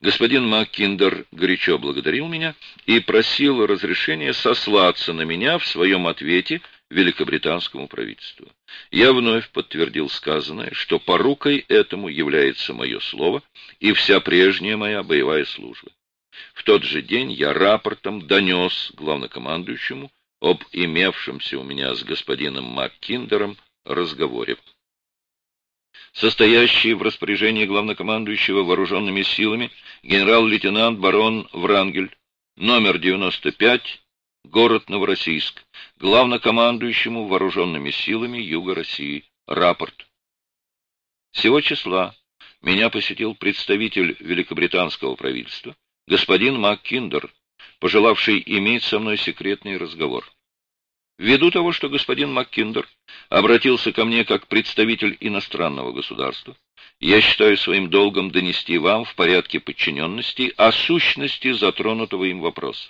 Господин Маккиндер горячо благодарил меня и просил разрешения сослаться на меня в своем ответе великобританскому правительству. Я вновь подтвердил сказанное, что порукой этому является мое слово и вся прежняя моя боевая служба. В тот же день я рапортом донес главнокомандующему об имевшемся у меня с господином Маккиндером разговоре. Состоящий в распоряжении главнокомандующего вооруженными силами генерал-лейтенант барон Врангель, номер 95, город Новороссийск, главнокомандующему вооруженными силами Юга России. Рапорт. Сего числа меня посетил представитель великобританского правительства, господин МакКиндер, пожелавший иметь со мной секретный разговор. Ввиду того, что господин МакКиндер обратился ко мне как представитель иностранного государства, я считаю своим долгом донести вам в порядке подчиненности о сущности затронутого им вопроса.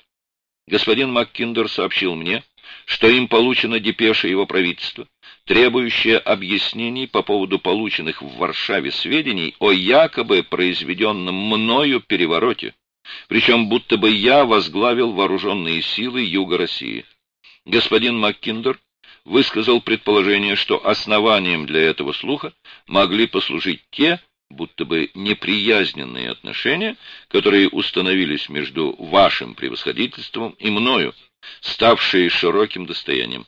Господин МакКиндер сообщил мне, что им получена депеша его правительства, требующая объяснений по поводу полученных в Варшаве сведений о якобы произведенном мною перевороте, причем будто бы я возглавил вооруженные силы Юга России. Господин МакКиндер высказал предположение, что основанием для этого слуха могли послужить те, будто бы неприязненные отношения, которые установились между вашим превосходительством и мною, ставшие широким достоянием.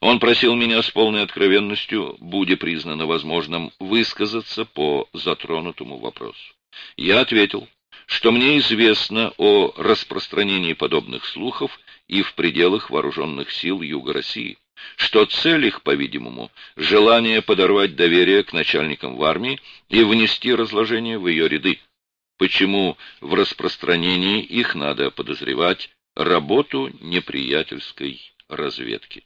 Он просил меня с полной откровенностью, будя признано возможным, высказаться по затронутому вопросу. Я ответил, что мне известно о распространении подобных слухов и в пределах вооруженных сил Юга России, что цель их, по-видимому, желание подорвать доверие к начальникам в армии и внести разложение в ее ряды, почему в распространении их надо подозревать работу неприятельской разведки.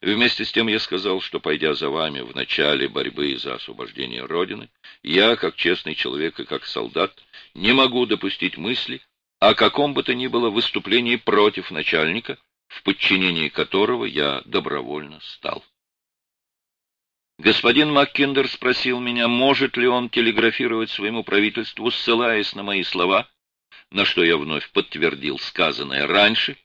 Вместе с тем я сказал, что, пойдя за вами в начале борьбы за освобождение Родины, я, как честный человек и как солдат, не могу допустить мысли о каком бы то ни было выступлении против начальника, в подчинении которого я добровольно стал. Господин Маккиндер спросил меня, может ли он телеграфировать своему правительству, ссылаясь на мои слова, на что я вновь подтвердил сказанное раньше,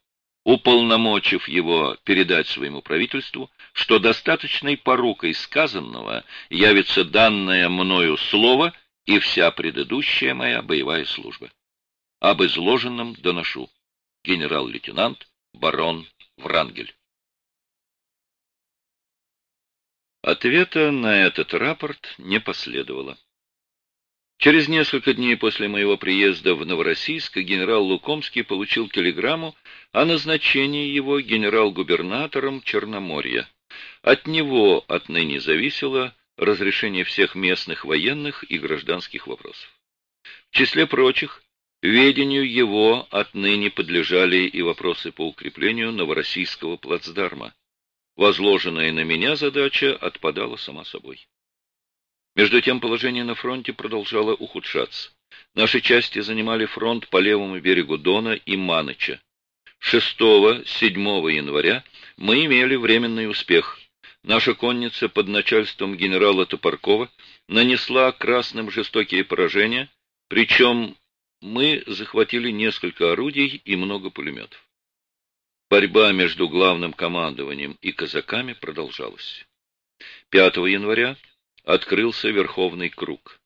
уполномочив его передать своему правительству, что достаточной порукой сказанного явится данное мною слово и вся предыдущая моя боевая служба. Об изложенном доношу. Генерал-лейтенант барон Врангель. Ответа на этот рапорт не последовало. Через несколько дней после моего приезда в Новороссийск генерал Лукомский получил телеграмму о назначении его генерал-губернатором Черноморья. От него отныне зависело разрешение всех местных военных и гражданских вопросов. В числе прочих, Ведению его отныне подлежали и вопросы по укреплению Новороссийского плацдарма. Возложенная на меня задача отпадала сама собой. Между тем положение на фронте продолжало ухудшаться. Наши части занимали фронт по левому берегу Дона и Маныча. 6-7 января мы имели временный успех. Наша конница под начальством генерала Топоркова нанесла красным жестокие поражения, причем мы захватили несколько орудий и много пулеметов. Борьба между главным командованием и казаками продолжалась. 5 января открылся Верховный круг.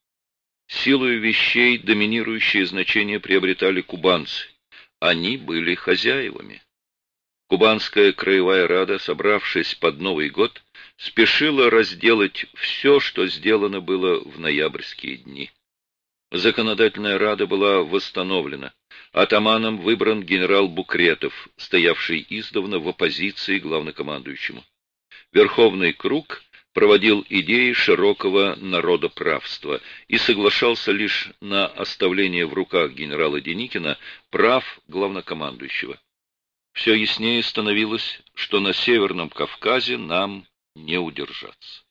Силою вещей доминирующее значение приобретали кубанцы. Они были хозяевами. Кубанская краевая рада, собравшись под Новый год, спешила разделать все, что сделано было в ноябрьские дни. Законодательная рада была восстановлена. Атаманом выбран генерал Букретов, стоявший издавна в оппозиции главнокомандующему. Верховный круг проводил идеи широкого народоправства и соглашался лишь на оставление в руках генерала Деникина прав главнокомандующего. Все яснее становилось, что на Северном Кавказе нам не удержаться.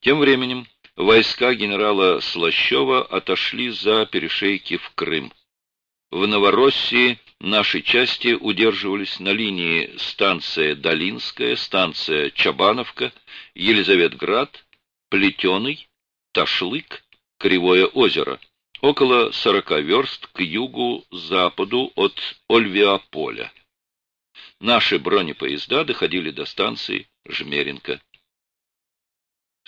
Тем временем войска генерала Слащева отошли за перешейки в Крым. В Новороссии наши части удерживались на линии станция Долинская, станция Чабановка, Елизаветград, Плетеный, Ташлык, Кривое озеро. около 40 верст к югу-западу от Ольвиополя. Наши бронепоезда доходили до станции Жмеринка.